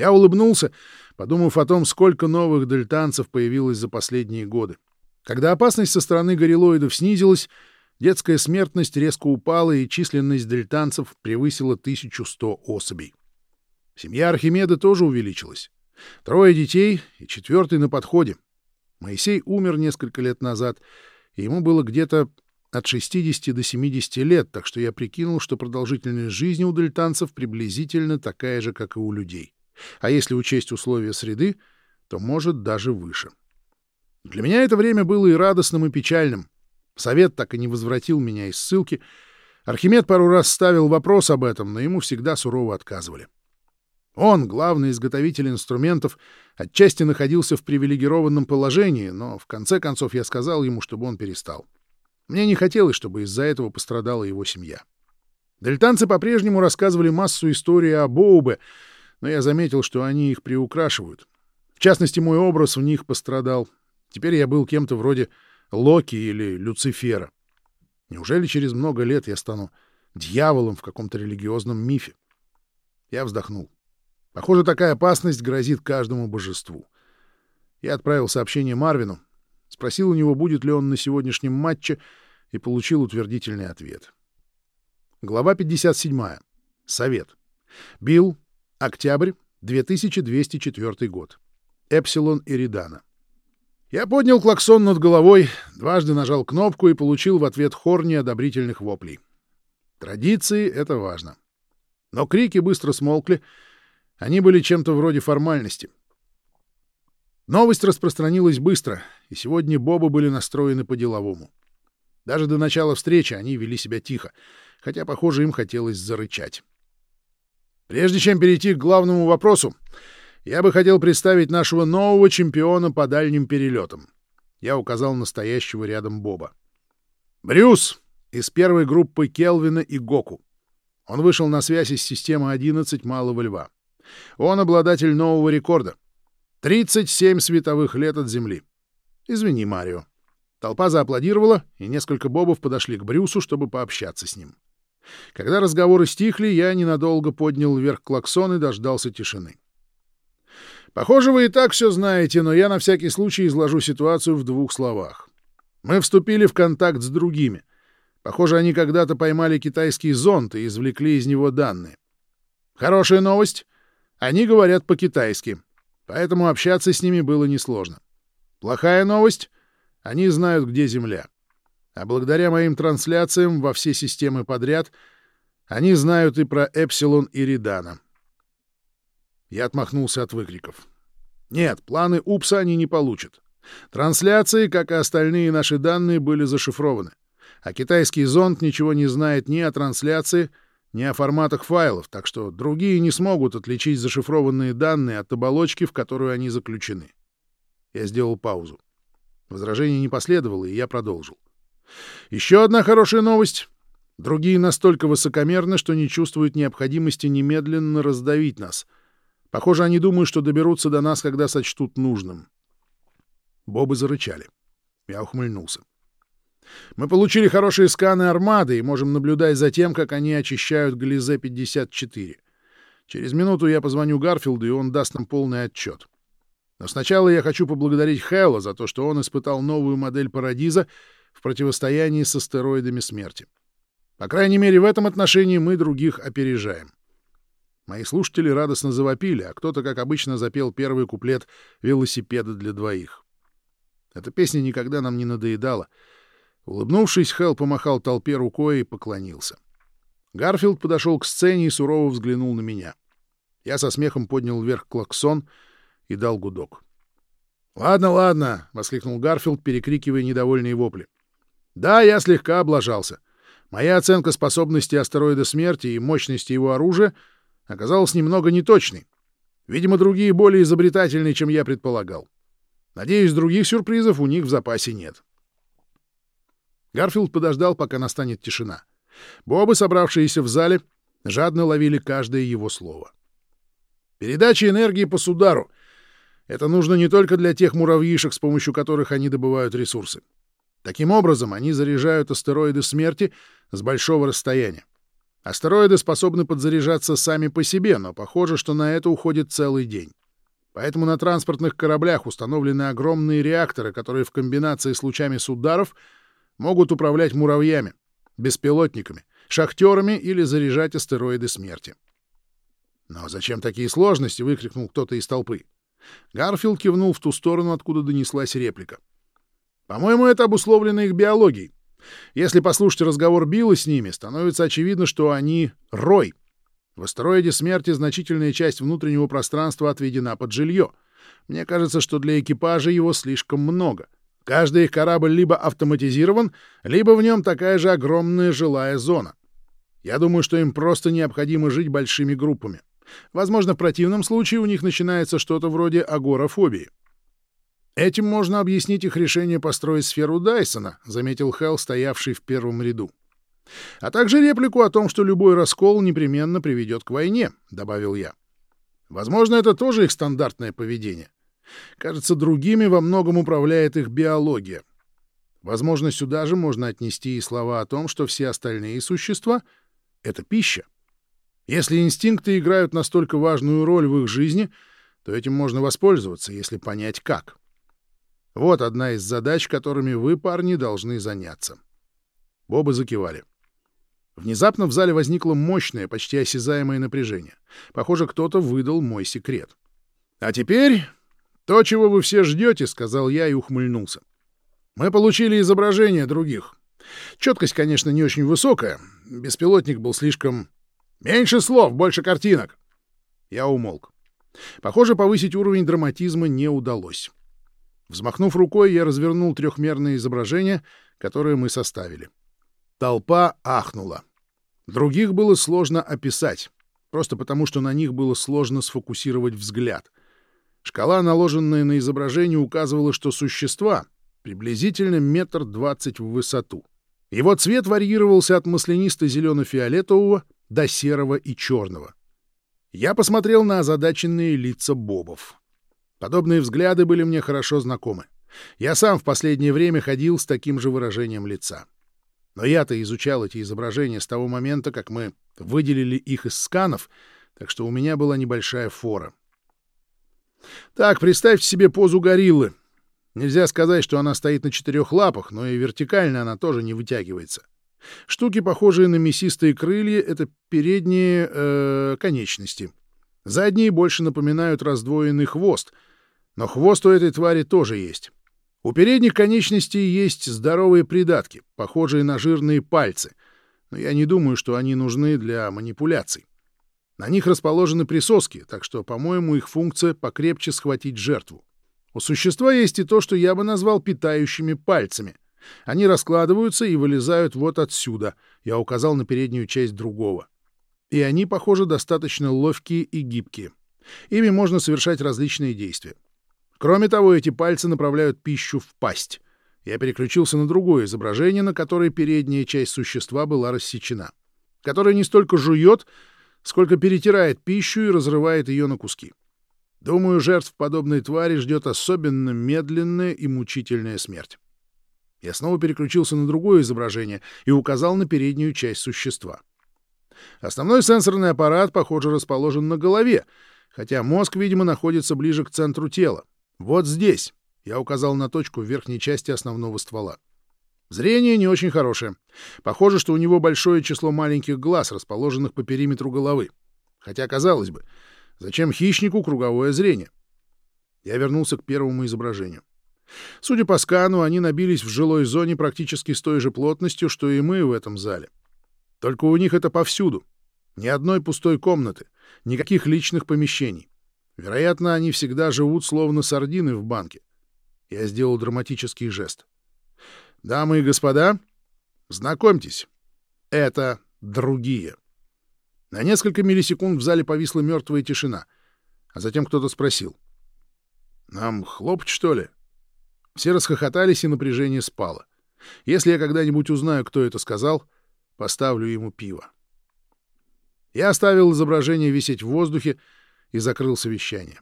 Я улыбнулся, подумав о том, сколько новых дельтанцев появилось за последние годы. Когда опасность со стороны горилоидов снизилась, детская смертность резко упала, и численность дельтанцев превысила 1100 особей. Семья Архимеда тоже увеличилась. Трое детей и четвертый на подходе. Моисей умер несколько лет назад, и ему было где-то от 60 до 70 лет, так что я прикинул, что продолжительность жизни у дельтанцев приблизительно такая же, как и у людей а если учесть условия среды, то может даже выше. Для меня это время было и радостным, и печальным. Совет так и не возвратил меня из ссылки. Архимед пару раз ставил вопрос об этом, но ему всегда сурово отказывали. Он, главный изготовитель инструментов, отчасти находился в привилегированном положении, но в конце концов я сказал ему, чтобы он перестал. Мне не хотелось, чтобы из-за этого пострадала его семья. Дельтанцы по-прежнему рассказывали массу историй о Боубе, но я заметил, что они их приукрашивают. В частности, мой образ в них пострадал. Теперь я был кем-то вроде Локи или Люцифера. Неужели через много лет я стану дьяволом в каком-то религиозном мифе? Я вздохнул. Похоже, такая опасность грозит каждому божеству. Я отправил сообщение Марвину, спросил у него, будет ли он на сегодняшнем матче, и получил утвердительный ответ. Глава 57. Совет. Билл. Октябрь. 2204 год. Эпсилон Эридана. Я поднял клаксон над головой, дважды нажал кнопку и получил в ответ хор неодобрительных воплей. Традиции — это важно. Но крики быстро смолкли. Они были чем-то вроде формальности. Новость распространилась быстро, и сегодня Бобы были настроены по-деловому. Даже до начала встречи они вели себя тихо, хотя, похоже, им хотелось зарычать. Прежде чем перейти к главному вопросу, я бы хотел представить нашего нового чемпиона по дальним перелетам. Я указал настоящего рядом Боба. Брюс из первой группы Келвина и Гоку. Он вышел на связь из системы 11 Малого Льва. Он обладатель нового рекорда. 37 световых лет от Земли. Извини, Марио. Толпа зааплодировала, и несколько бобов подошли к Брюсу, чтобы пообщаться с ним. Когда разговоры стихли, я ненадолго поднял вверх клаксон и дождался тишины. Похоже, вы и так все знаете, но я на всякий случай изложу ситуацию в двух словах. Мы вступили в контакт с другими. Похоже, они когда-то поймали китайский зонд и извлекли из него данные. Хорошая новость. Они говорят по-китайски, поэтому общаться с ними было несложно. Плохая новость. Они знают, где Земля. А благодаря моим трансляциям во все системы подряд они знают и про Эпсилон и Ридана. Я отмахнулся от выкриков. Нет, планы УПСа они не получат. Трансляции, как и остальные наши данные, были зашифрованы. А китайский зонд ничего не знает ни о трансляции, ни о форматах файлов, так что другие не смогут отличить зашифрованные данные от оболочки, в которую они заключены. Я сделал паузу. Возражений не последовало, и я продолжил. Еще одна хорошая новость. Другие настолько высокомерны, что не чувствуют необходимости немедленно раздавить нас — Похоже, они думают, что доберутся до нас, когда сочтут нужным. Бобы зарычали. Я ухмыльнулся. Мы получили хорошие сканы армады и можем наблюдать за тем, как они очищают Глизе-54. Через минуту я позвоню Гарфилду, и он даст нам полный отчет. Но сначала я хочу поблагодарить Хэлла за то, что он испытал новую модель Парадиза в противостоянии с астероидами смерти. По крайней мере, в этом отношении мы других опережаем. Мои слушатели радостно завопили, а кто-то, как обычно, запел первый куплет «Велосипеда для двоих». Эта песня никогда нам не надоедала. Улыбнувшись, Хелл помахал толпе рукой и поклонился. Гарфилд подошел к сцене и сурово взглянул на меня. Я со смехом поднял вверх клаксон и дал гудок. «Ладно, ладно!» — воскликнул Гарфилд, перекрикивая недовольные вопли. «Да, я слегка облажался. Моя оценка способности астероида смерти и мощности его оружия — оказалась немного неточной. Видимо, Другие более изобретательные, чем я предполагал. Надеюсь, других сюрпризов у них в запасе нет. Гарфилд подождал, пока настанет тишина. Бобы, собравшиеся в зале, жадно ловили каждое его слово. Передача энергии по Судару. Это нужно не только для тех муравьишек, с помощью которых они добывают ресурсы. Таким образом, они заряжают астероиды смерти с большого расстояния. Астероиды способны подзаряжаться сами по себе, но похоже, что на это уходит целый день. Поэтому на транспортных кораблях установлены огромные реакторы, которые в комбинации с лучами сударов могут управлять муравьями, беспилотниками, шахтерами или заряжать астероиды смерти. «Но зачем такие сложности?» — выкрикнул кто-то из толпы. Гарфилд кивнул в ту сторону, откуда донеслась реплика. «По-моему, это обусловлено их биологией. Если послушать разговор Билла с ними, становится очевидно, что они — рой. В астероиде смерти значительная часть внутреннего пространства отведена под жилье. Мне кажется, что для экипажа его слишком много. Каждый их корабль либо автоматизирован, либо в нем такая же огромная жилая зона. Я думаю, что им просто необходимо жить большими группами. Возможно, в противном случае у них начинается что-то вроде агорафобии. «Этим можно объяснить их решение построить сферу Дайсона», — заметил Хелл, стоявший в первом ряду. А также реплику о том, что любой раскол непременно приведет к войне, — добавил я. Возможно, это тоже их стандартное поведение. Кажется, другими во многом управляет их биология. Возможно, сюда же можно отнести и слова о том, что все остальные существа — это пища. Если инстинкты играют настолько важную роль в их жизни, то этим можно воспользоваться, если понять как. Вот одна из задач, которыми вы, парни, должны заняться. Бобы закивали. Внезапно в зале возникло мощное, почти осязаемое напряжение. Похоже, кто-то выдал мой секрет. «А теперь то, чего вы все ждете», — сказал я и ухмыльнулся. «Мы получили изображение других. Четкость, конечно, не очень высокая. Беспилотник был слишком... Меньше слов, больше картинок». Я умолк. Похоже, повысить уровень драматизма не удалось. Взмахнув рукой, я развернул трехмерное изображение, которое мы составили. Толпа ахнула. Других было сложно описать, просто потому что на них было сложно сфокусировать взгляд. Шкала, наложенная на изображение, указывала, что существа приблизительно метр двадцать в высоту. Его цвет варьировался от маслянисто-зелено-фиолетового до серого и черного. Я посмотрел на озадаченные лица бобов. Подобные взгляды были мне хорошо знакомы. Я сам в последнее время ходил с таким же выражением лица. Но я-то изучал эти изображения с того момента, как мы выделили их из сканов, так что у меня была небольшая фора. Так, представьте себе позу гориллы. Нельзя сказать, что она стоит на четырех лапах, но и вертикально она тоже не вытягивается. Штуки, похожие на мясистые крылья, — это передние э, конечности. Задние больше напоминают раздвоенный хвост — но хвост у этой твари тоже есть. У передних конечностей есть здоровые придатки, похожие на жирные пальцы, но я не думаю, что они нужны для манипуляций. На них расположены присоски, так что, по-моему, их функция — покрепче схватить жертву. У существа есть и то, что я бы назвал питающими пальцами. Они раскладываются и вылезают вот отсюда. Я указал на переднюю часть другого. И они, похоже, достаточно ловкие и гибкие. Ими можно совершать различные действия. Кроме того, эти пальцы направляют пищу в пасть. Я переключился на другое изображение, на которое передняя часть существа была рассечена, которое не столько жует, сколько перетирает пищу и разрывает ее на куски. Думаю, жертв подобной твари ждет особенно медленная и мучительная смерть. Я снова переключился на другое изображение и указал на переднюю часть существа. Основной сенсорный аппарат, похоже, расположен на голове, хотя мозг, видимо, находится ближе к центру тела. «Вот здесь», — я указал на точку в верхней части основного ствола. Зрение не очень хорошее. Похоже, что у него большое число маленьких глаз, расположенных по периметру головы. Хотя, казалось бы, зачем хищнику круговое зрение? Я вернулся к первому изображению. Судя по скану, они набились в жилой зоне практически с той же плотностью, что и мы в этом зале. Только у них это повсюду. Ни одной пустой комнаты, никаких личных помещений. Вероятно, они всегда живут словно сардины в банке. Я сделал драматический жест. Дамы и господа, знакомьтесь, это другие. На несколько миллисекунд в зале повисла мертвая тишина, а затем кто-то спросил. «Нам хлопать, что ли?» Все расхохотались, и напряжение спало. Если я когда-нибудь узнаю, кто это сказал, поставлю ему пиво. Я оставил изображение висеть в воздухе, и закрыл совещание.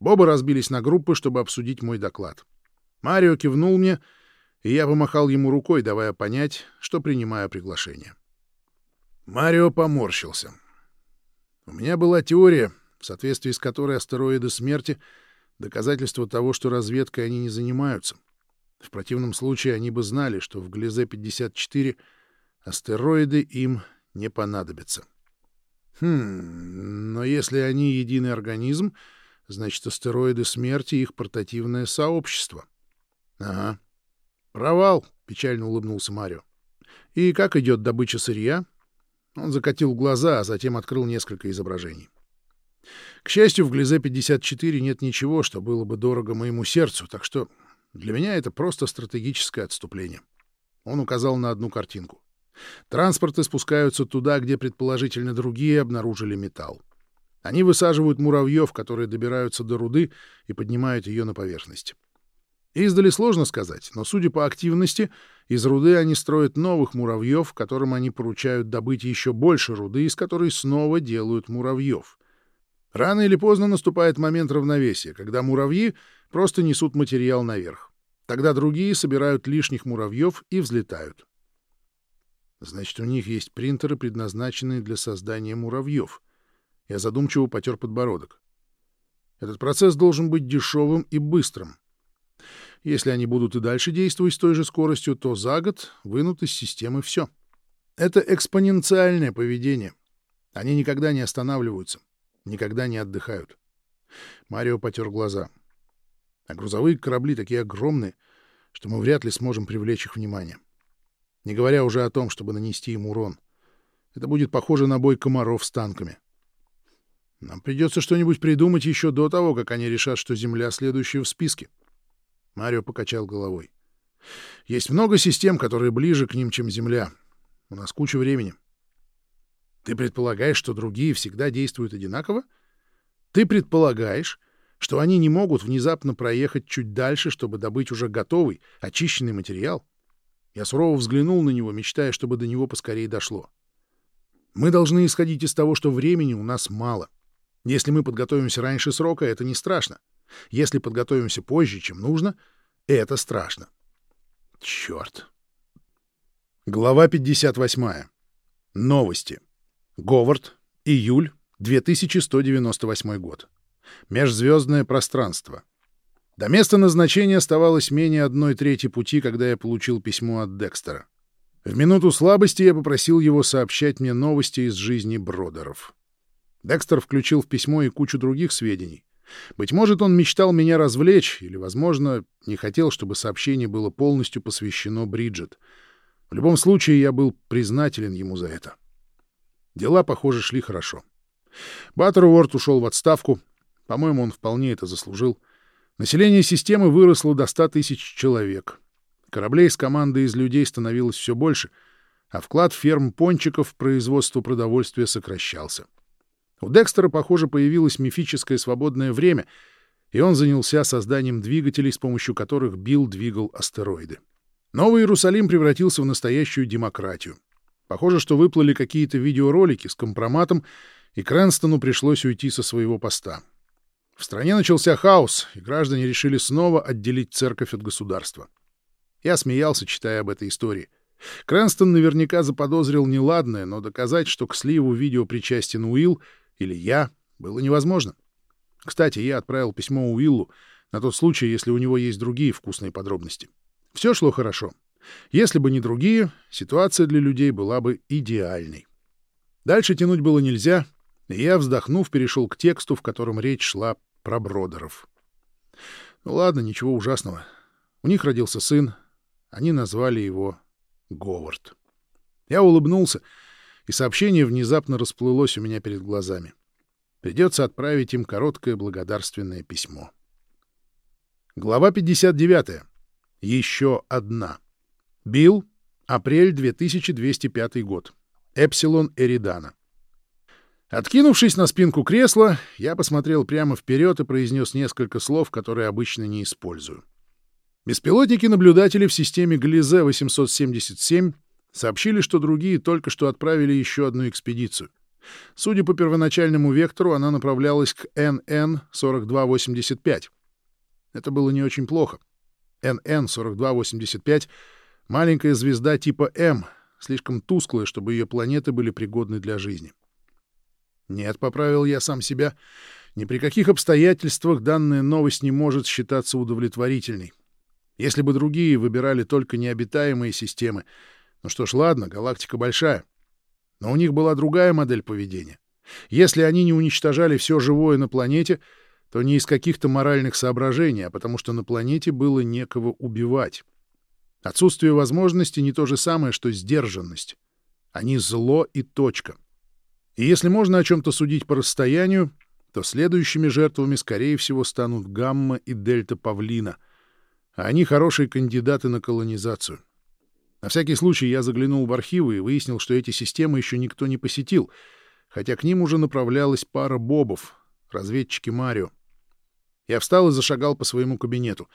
Бобы разбились на группы, чтобы обсудить мой доклад. Марио кивнул мне, и я помахал ему рукой, давая понять, что принимаю приглашение. Марио поморщился. У меня была теория, в соответствии с которой астероиды смерти — доказательство того, что разведкой они не занимаются. В противном случае они бы знали, что в Глизе-54 астероиды им не понадобятся. — Хм, но если они единый организм, значит, астероиды смерти — их портативное сообщество. Ага. Провал, — печально улыбнулся Марио. И как идет добыча сырья? Он закатил глаза, а затем открыл несколько изображений. К счастью, в Глизе-54 нет ничего, что было бы дорого моему сердцу, так что для меня это просто стратегическое отступление. Он указал на одну картинку. Транспорты спускаются туда, где, предположительно, другие обнаружили металл. Они высаживают муравьев, которые добираются до руды и поднимают ее на поверхность. Издали сложно сказать, но, судя по активности, из руды они строят новых муравьев, которым они поручают добыть еще больше руды, из которой снова делают муравьев. Рано или поздно наступает момент равновесия, когда муравьи просто несут материал наверх. Тогда другие собирают лишних муравьев и взлетают. Значит, у них есть принтеры, предназначенные для создания муравьев. Я задумчиво потер подбородок. Этот процесс должен быть дешевым и быстрым. Если они будут и дальше действовать с той же скоростью, то за год вынут из системы все. Это экспоненциальное поведение. Они никогда не останавливаются, никогда не отдыхают. Марио потер глаза. А грузовые корабли такие огромные, что мы вряд ли сможем привлечь их внимание. Не говоря уже о том, чтобы нанести им урон. Это будет похоже на бой комаров с танками. Нам придется что-нибудь придумать еще до того, как они решат, что Земля следующая в списке. Марио покачал головой. Есть много систем, которые ближе к ним, чем Земля. У нас куча времени. Ты предполагаешь, что другие всегда действуют одинаково? Ты предполагаешь, что они не могут внезапно проехать чуть дальше, чтобы добыть уже готовый, очищенный материал? Я сурово взглянул на него, мечтая, чтобы до него поскорее дошло. Мы должны исходить из того, что времени у нас мало. Если мы подготовимся раньше срока, это не страшно. Если подготовимся позже, чем нужно, это страшно. Черт. Глава 58. Новости. Говард. Июль. 2198 год. Межзвездное пространство. До места назначения оставалось менее одной трети пути, когда я получил письмо от Декстера. В минуту слабости я попросил его сообщать мне новости из жизни Бродеров. Декстер включил в письмо и кучу других сведений. Быть может, он мечтал меня развлечь, или, возможно, не хотел, чтобы сообщение было полностью посвящено Бриджит. В любом случае, я был признателен ему за это. Дела, похоже, шли хорошо. Баттеруорд ушел в отставку. По-моему, он вполне это заслужил. Население системы выросло до ста тысяч человек. Кораблей с командой из людей становилось все больше, а вклад ферм пончиков в производство продовольствия сокращался. У Декстера, похоже, появилось мифическое свободное время, и он занялся созданием двигателей, с помощью которых Билл двигал астероиды. Новый Иерусалим превратился в настоящую демократию. Похоже, что выплыли какие-то видеоролики с компроматом, и Крэнстону пришлось уйти со своего поста. В стране начался хаос, и граждане решили снова отделить церковь от государства. Я смеялся, читая об этой истории. Крэнстон наверняка заподозрил неладное, но доказать, что к сливу видео причастен Уилл, или я, было невозможно. Кстати, я отправил письмо Уиллу на тот случай, если у него есть другие вкусные подробности. Все шло хорошо. Если бы не другие, ситуация для людей была бы идеальной. Дальше тянуть было нельзя, я, вздохнув, перешел к тексту, в котором речь шла про Бродеров. Ну ладно, ничего ужасного. У них родился сын, они назвали его Говард. Я улыбнулся — и сообщение внезапно расплылось у меня перед глазами. Придется отправить им короткое благодарственное письмо. Глава 59. Еще одна. Билл. Апрель 2205 год. Эпсилон Эридана. Откинувшись на спинку кресла, я посмотрел прямо вперед и произнес несколько слов, которые обычно не использую. Беспилотники-наблюдатели в системе Глизе-877 Сообщили, что другие только что отправили еще одну экспедицию. Судя по первоначальному вектору, она направлялась к НН-4285. Это было не очень плохо. НН-4285 — маленькая звезда типа М, слишком тусклая, чтобы ее планеты были пригодны для жизни. Нет, поправил я сам себя, ни при каких обстоятельствах данная новость не может считаться удовлетворительной. Если бы другие выбирали только необитаемые системы — ну что ж, ладно, галактика большая. Но у них была другая модель поведения. Если они не уничтожали все живое на планете, то не из каких-то моральных соображений, а потому что на планете было некого убивать. Отсутствие возможности не то же самое, что сдержанность. Они зло и точка. И если можно о чем-то судить по расстоянию, то следующими жертвами, скорее всего, станут гамма и дельта павлина, а они хорошие кандидаты на колонизацию. На всякий случай я заглянул в архивы и выяснил, что эти системы еще никто не посетил, хотя к ним уже направлялась пара бобов, разведчики Марио. Я встал и зашагал по своему кабинету.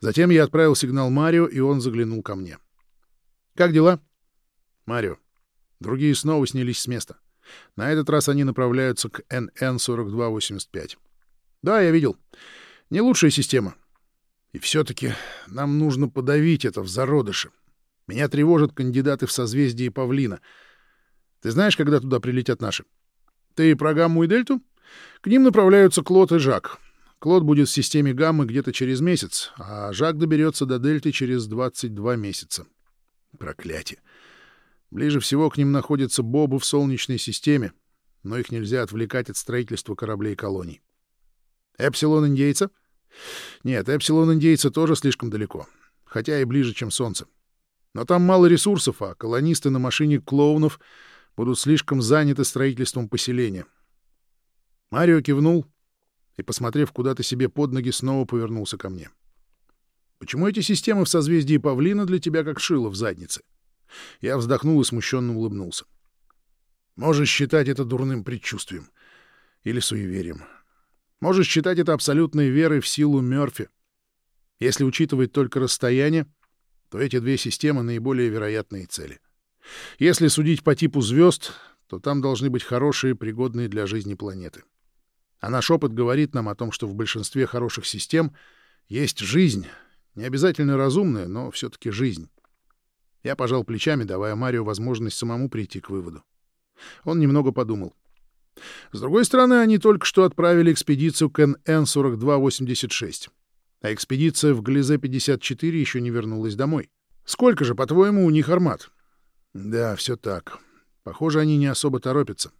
Затем я отправил сигнал Марио, и он заглянул ко мне. «Как дела?» «Марио». Другие снова снялись с места. На этот раз они направляются к НН-4285. «Да, я видел. Не лучшая система. И все-таки нам нужно подавить это в зародыше. Меня тревожат кандидаты в созвездии Павлина. Ты знаешь, когда туда прилетят наши? Ты про Гамму и Дельту? К ним направляются Клод и Жак. Клод будет в системе Гаммы где-то через месяц, а Жак доберется до Дельты через 22 месяца. Проклятие. Ближе всего к ним находятся Бобы в Солнечной системе, но их нельзя отвлекать от строительства кораблей и колоний. Эпсилон индейца? Нет, Эпсилон индейца тоже слишком далеко, хотя и ближе, чем Солнце. Но там мало ресурсов, а колонисты на машине клоунов будут слишком заняты строительством поселения. Марио кивнул и, посмотрев куда-то себе под ноги, снова повернулся ко мне. «Почему эти системы в созвездии Павлина для тебя как шило в заднице?» Я вздохнул и смущенно улыбнулся. «Можешь считать это дурным предчувствием или суеверием. Можешь считать это абсолютной верой в силу Мёрфи. Если учитывать только расстояние, то эти две системы — наиболее вероятные цели. Если судить по типу звезд, то там должны быть хорошие, пригодные для жизни планеты. А наш опыт говорит нам о том, что в большинстве хороших систем есть жизнь, не обязательно разумная, но все-таки жизнь. Я пожал плечами, давая Марио возможность самому прийти к выводу. Он немного подумал. С другой стороны, они только что отправили экспедицию к НН-4286 а экспедиция в Глизе-54 еще не вернулась домой. Сколько же, по-твоему, у них армат? Да, все так. Похоже, они не особо торопятся.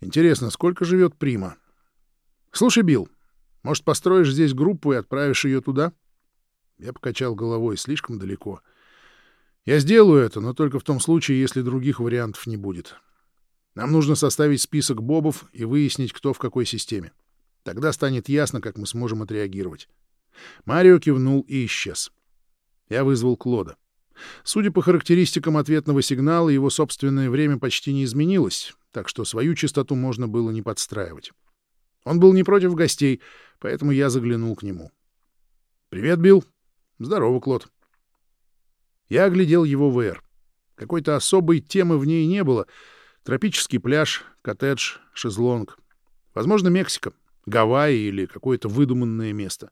Интересно, сколько живет Прима? Слушай, Билл, может, построишь здесь группу и отправишь ее туда? Я покачал головой слишком далеко. Я сделаю это, но только в том случае, если других вариантов не будет. Нам нужно составить список бобов и выяснить, кто в какой системе. Тогда станет ясно, как мы сможем отреагировать. Марио кивнул и исчез. Я вызвал Клода. Судя по характеристикам ответного сигнала, его собственное время почти не изменилось, так что свою частоту можно было не подстраивать. Он был не против гостей, поэтому я заглянул к нему. «Привет, Билл». «Здорово, Клод». Я оглядел его ВР. Какой-то особой темы в ней не было. Тропический пляж, коттедж, шезлонг. Возможно, Мексика, Гавайи или какое-то выдуманное место.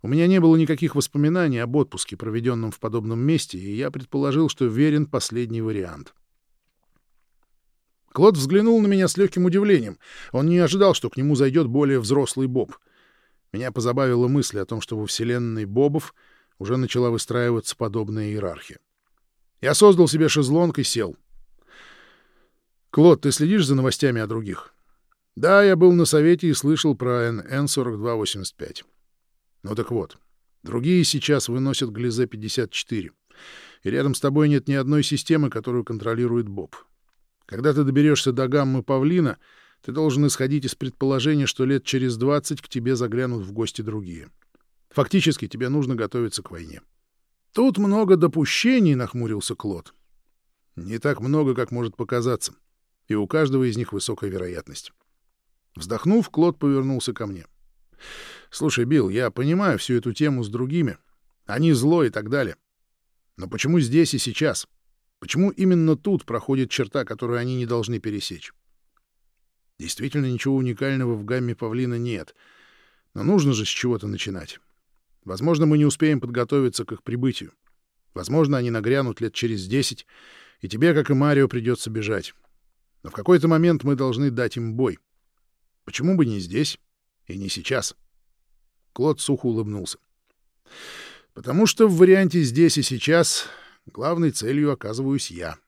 У меня не было никаких воспоминаний об отпуске, проведенном в подобном месте, и я предположил, что верен последний вариант. Клод взглянул на меня с легким удивлением. Он не ожидал, что к нему зайдет более взрослый Боб. Меня позабавила мысль о том, что во вселенной Бобов уже начала выстраиваться подобная иерархия. Я создал себе шезлонг и сел. «Клод, ты следишь за новостями о других?» «Да, я был на совете и слышал про НН-4285». Ну так вот, другие сейчас выносят Глизе-54, и рядом с тобой нет ни одной системы, которую контролирует Боб. Когда ты доберешься до гаммы Павлина, ты должен исходить из предположения, что лет через 20 к тебе заглянут в гости другие. Фактически тебе нужно готовиться к войне. Тут много допущений, нахмурился Клод. Не так много, как может показаться, и у каждого из них высокая вероятность. Вздохнув, Клод повернулся ко мне. Слушай, Билл, я понимаю всю эту тему с другими. Они зло и так далее. Но почему здесь и сейчас? Почему именно тут проходит черта, которую они не должны пересечь? Действительно, ничего уникального в гамме павлина нет. Но нужно же с чего-то начинать. Возможно, мы не успеем подготовиться к их прибытию. Возможно, они нагрянут лет через десять, и тебе, как и Марио, придется бежать. Но в какой-то момент мы должны дать им бой. Почему бы не здесь и не сейчас?» Клод сухо улыбнулся. «Потому что в варианте «здесь и сейчас» главной целью оказываюсь я.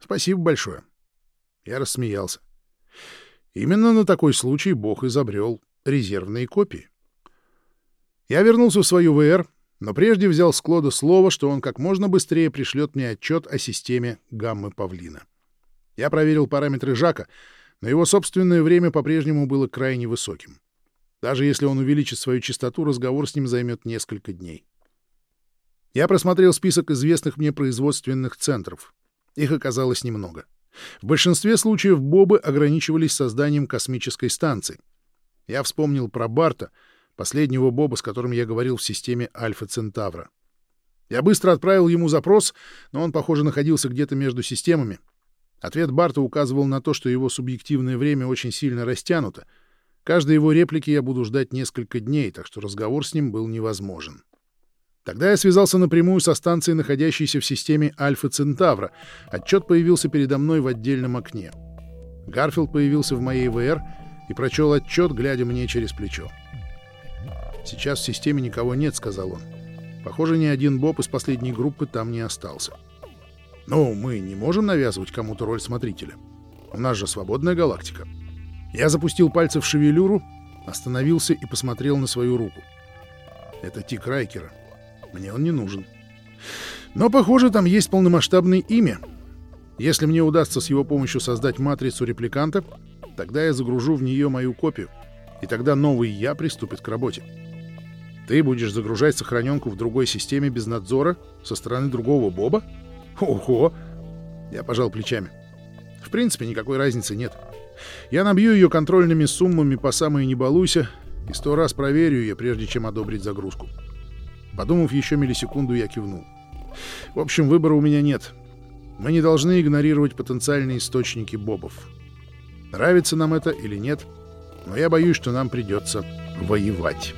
Спасибо большое». Я рассмеялся. Именно на такой случай Бог изобрел резервные копии. Я вернулся в свою ВР, но прежде взял с Клода слово, что он как можно быстрее пришлет мне отчет о системе гаммы Павлина. Я проверил параметры Жака, но его собственное время по-прежнему было крайне высоким. Даже если он увеличит свою частоту, разговор с ним займет несколько дней. Я просмотрел список известных мне производственных центров. Их оказалось немного. В большинстве случаев бобы ограничивались созданием космической станции. Я вспомнил про Барта, последнего Боба, с которым я говорил в системе Альфа Центавра. Я быстро отправил ему запрос, но он, похоже, находился где-то между системами. Ответ Барта указывал на то, что его субъективное время очень сильно растянуто. Каждой его реплики я буду ждать несколько дней, так что разговор с ним был невозможен. Тогда я связался напрямую со станцией, находящейся в системе Альфа Центавра. Отчет появился передо мной в отдельном окне. Гарфилд появился в моей ВР и прочел отчет, глядя мне через плечо. «Сейчас в системе никого нет», — сказал он. «Похоже, ни один Боб из последней группы там не остался». «Ну, мы не можем навязывать кому-то роль смотрителя. У нас же свободная галактика». Я запустил пальцы в шевелюру, остановился и посмотрел на свою руку. Это Тик Райкера. Мне он не нужен. Но, похоже, там есть полномасштабное имя. Если мне удастся с его помощью создать матрицу репликанта, тогда я загружу в нее мою копию, и тогда новый «я» приступит к работе. Ты будешь загружать сохраненку в другой системе без надзора со стороны другого Боба? Ого! Я пожал плечами. В принципе, никакой разницы нет. Я набью ее контрольными суммами по самой не балуйся и сто раз проверю ее, прежде чем одобрить загрузку. Подумав еще миллисекунду, я кивнул. В общем, выбора у меня нет. Мы не должны игнорировать потенциальные источники бобов. Нравится нам это или нет, но я боюсь, что нам придется воевать.